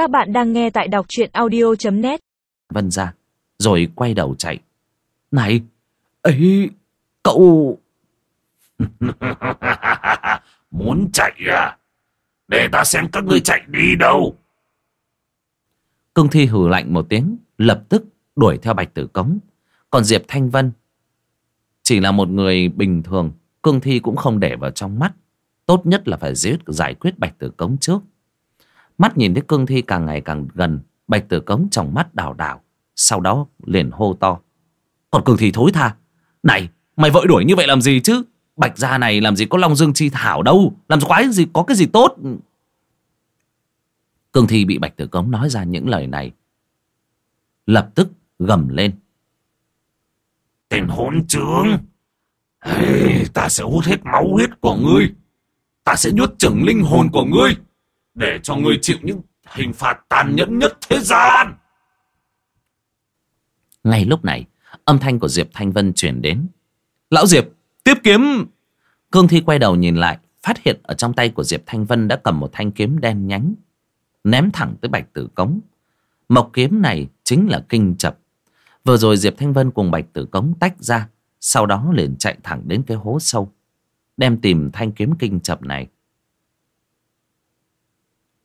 Các bạn đang nghe tại đọc truyện audio.net Vân ra, Rồi quay đầu chạy. Này, ấy, Cậu Muốn chạy à? Để ta xem các ngươi chạy đi đâu. Cương Thi hừ lạnh một tiếng, Lập tức đuổi theo Bạch Tử Cống. Còn Diệp Thanh Vân, Chỉ là một người bình thường, Cương Thi cũng không để vào trong mắt. Tốt nhất là phải giải quyết Bạch Tử Cống trước. Mắt nhìn thấy Cương Thi càng ngày càng gần Bạch Tử Cống trong mắt đảo đảo Sau đó liền hô to Còn Cương Thi thối tha Này mày vội đuổi như vậy làm gì chứ Bạch gia này làm gì có Long Dương Chi Thảo đâu Làm quái gì có cái gì tốt Cương Thi bị Bạch Tử Cống nói ra những lời này Lập tức gầm lên Tên hỗn trướng. Hey, ta sẽ hút hết máu huyết của ngươi. Ta sẽ nuốt chửng linh hồn của ngươi. Để cho ngươi chịu những hình phạt tàn nhẫn nhất thế gian. Ngay lúc này, Âm thanh của Diệp Thanh Vân chuyển đến. Lão Diệp, tiếp kiếm. Cương Thi quay đầu nhìn lại, Phát hiện ở trong tay của Diệp Thanh Vân Đã cầm một thanh kiếm đen nhánh, Ném thẳng tới Bạch Tử Cống. Mộc kiếm này chính là kinh chập. Vừa rồi Diệp Thanh Vân cùng Bạch Tử Cống tách ra, Sau đó liền chạy thẳng đến cái hố sâu, Đem tìm thanh kiếm kinh chập này.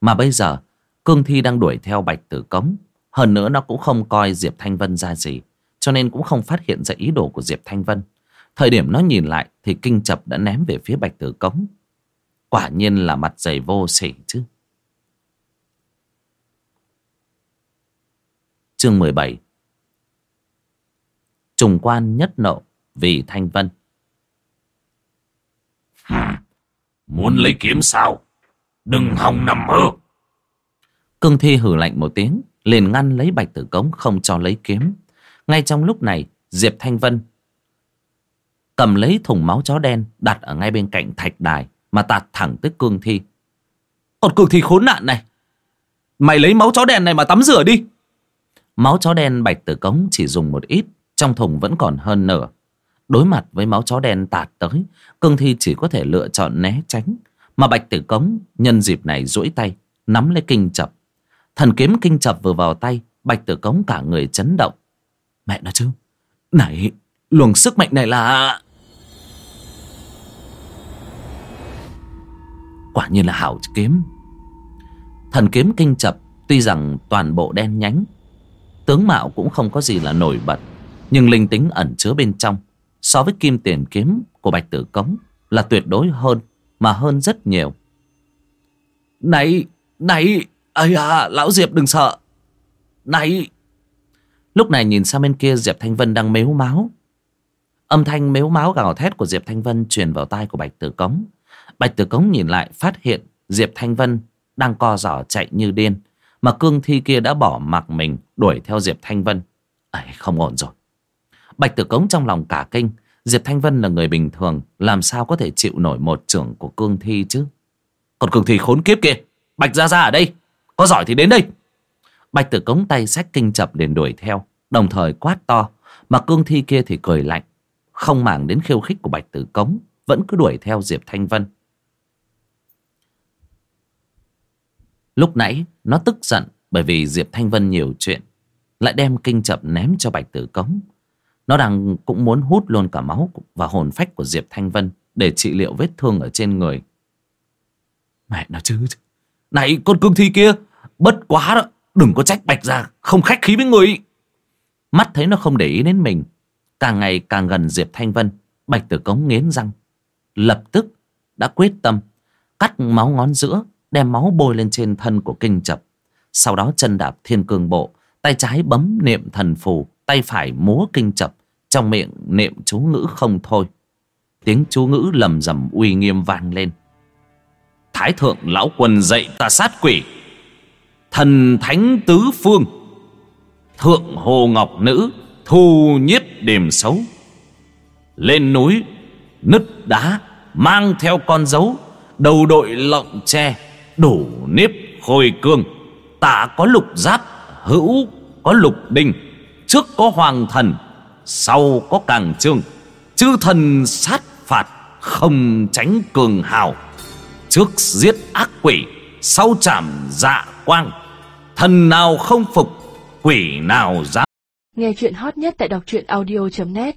Mà bây giờ, Cương Thi đang đuổi theo Bạch Tử Cống. Hơn nữa nó cũng không coi Diệp Thanh Vân ra gì, Cho nên cũng không phát hiện ra ý đồ của Diệp Thanh Vân. Thời điểm nó nhìn lại Thì kinh chập đã ném về phía Bạch Tử Cống. Quả nhiên là mặt dày vô sỉ chứ. Chương 17 Trùng quan nhất nộ vì Thanh Vân. Muốn lấy kiếm sao? Đừng hòng nằm mơ. Cương Thi hử lạnh một tiếng liền ngăn lấy Bạch Tử Cống không cho lấy kiếm. Ngay trong lúc này Diệp Thanh Vân Cầm lấy thùng máu chó đen Đặt ở ngay bên cạnh thạch đài Mà tạt thẳng tới Cương Thi. Còn Cương Thi khốn nạn này! Mày lấy máu chó đen này mà tắm rửa đi! Máu chó đen Bạch Tử Cống chỉ dùng một ít Trong thùng vẫn còn hơn nửa. Đối mặt với máu chó đen tạt tới Cương Thi chỉ có thể lựa chọn né tránh mà Bạch Tử Cống nhân dịp này duỗi tay, Nắm lấy kinh chập. Thần kiếm kinh chập vừa vào tay, Bạch Tử Cống cả người chấn động. Mẹ nó chứ, Này, luồng sức mạnh này là Quả nhiên là hảo kiếm. Thần kiếm kinh chập, Tuy rằng toàn bộ đen nhánh, Tướng mạo cũng không có gì là nổi bật, Nhưng linh tính ẩn chứa bên trong, So với kim tiền kiếm của Bạch Tử Cống Là tuyệt đối hơn. Mà hơn rất nhiều. Này Này ấy à lão Diệp đừng sợ. Này. Lúc này nhìn sang bên kia, Diệp Thanh Vân đang mếu máu. Âm thanh mếu máu gào thét của Diệp Thanh Vân truyền vào tai của Bạch Tử Cống. Bạch Tử Cống nhìn lại, phát hiện Diệp Thanh Vân đang co giỏ chạy như điên, Mà cương thi kia đã bỏ mặc mình Đuổi theo Diệp Thanh Vân. Ấy không ổn rồi. Bạch Tử Cống trong lòng cả kinh Diệp Thanh Vân là người bình thường, Làm sao có thể chịu nổi một trưởng của cương thi chứ? Còn cương thi khốn kiếp kia Bạch Gia Gia ở đây, Có giỏi thì đến đây. Bạch Tử Cống tay sách kinh chập liền đuổi theo, Đồng thời quát to, Mà cương thi kia thì cười lạnh, Không màng đến khiêu khích của Bạch Tử Cống, Vẫn cứ đuổi theo Diệp Thanh Vân. Lúc nãy, nó tức giận Bởi vì Diệp Thanh Vân nhiều chuyện, Lại đem kinh chập ném cho Bạch Tử Cống. Nó đang cũng muốn hút luôn cả máu Và hồn phách của Diệp Thanh Vân Để trị liệu vết thương ở trên người. Mẹ nó chứ Này, con cương thi kia, Bất quá đó. Đừng có trách Bạch ra, Không khách khí với người. Mắt thấy nó không để ý đến mình, Càng ngày càng gần Diệp Thanh Vân, Bạch Tử Cống nghiến răng. Lập tức đã quyết tâm Cắt máu ngón giữa, Đem máu bôi lên trên thân của kinh chập. Sau đó chân đạp thiên cương bộ, Tay trái bấm niệm thần phù. Tay phải múa kinh chập, Trong miệng niệm chú ngữ không thôi. Tiếng chú ngữ lầm rầm uy nghiêm vang lên. Thái thượng lão quân dạy ta sát quỷ. Thần thánh tứ phương. Thượng hồ ngọc nữ Thu nhiếp đềm xấu. Lên núi, Nứt đá, Mang theo con dấu, Đầu đội lọng tre, Đủ nếp khôi cương. Tạ có lục giáp, Hữu có lục đinh. Trước có hoàng thần, Sau có càng trương. Chư thần sát phạt, Không tránh cường hào. Trước giết ác quỷ, Sau chạm dạ quang. Thần nào không phục, quỷ nào dám. Nghe chuyện hot nhất tại đọc truyện audio.net